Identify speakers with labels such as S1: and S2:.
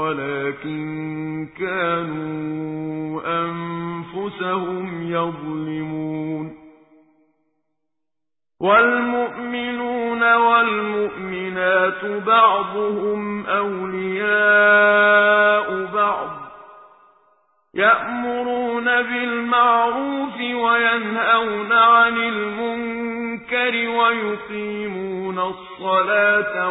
S1: ولكن كانوا أنفسهم يظلمون. والمؤمنون والمؤمنات بعضهم أولياء بعض يأمرون بالمعروف وينهون عن المنكر ويقيمون الصلاة